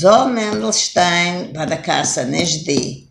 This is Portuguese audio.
Zoll Mendelstein war der Kasse nicht die.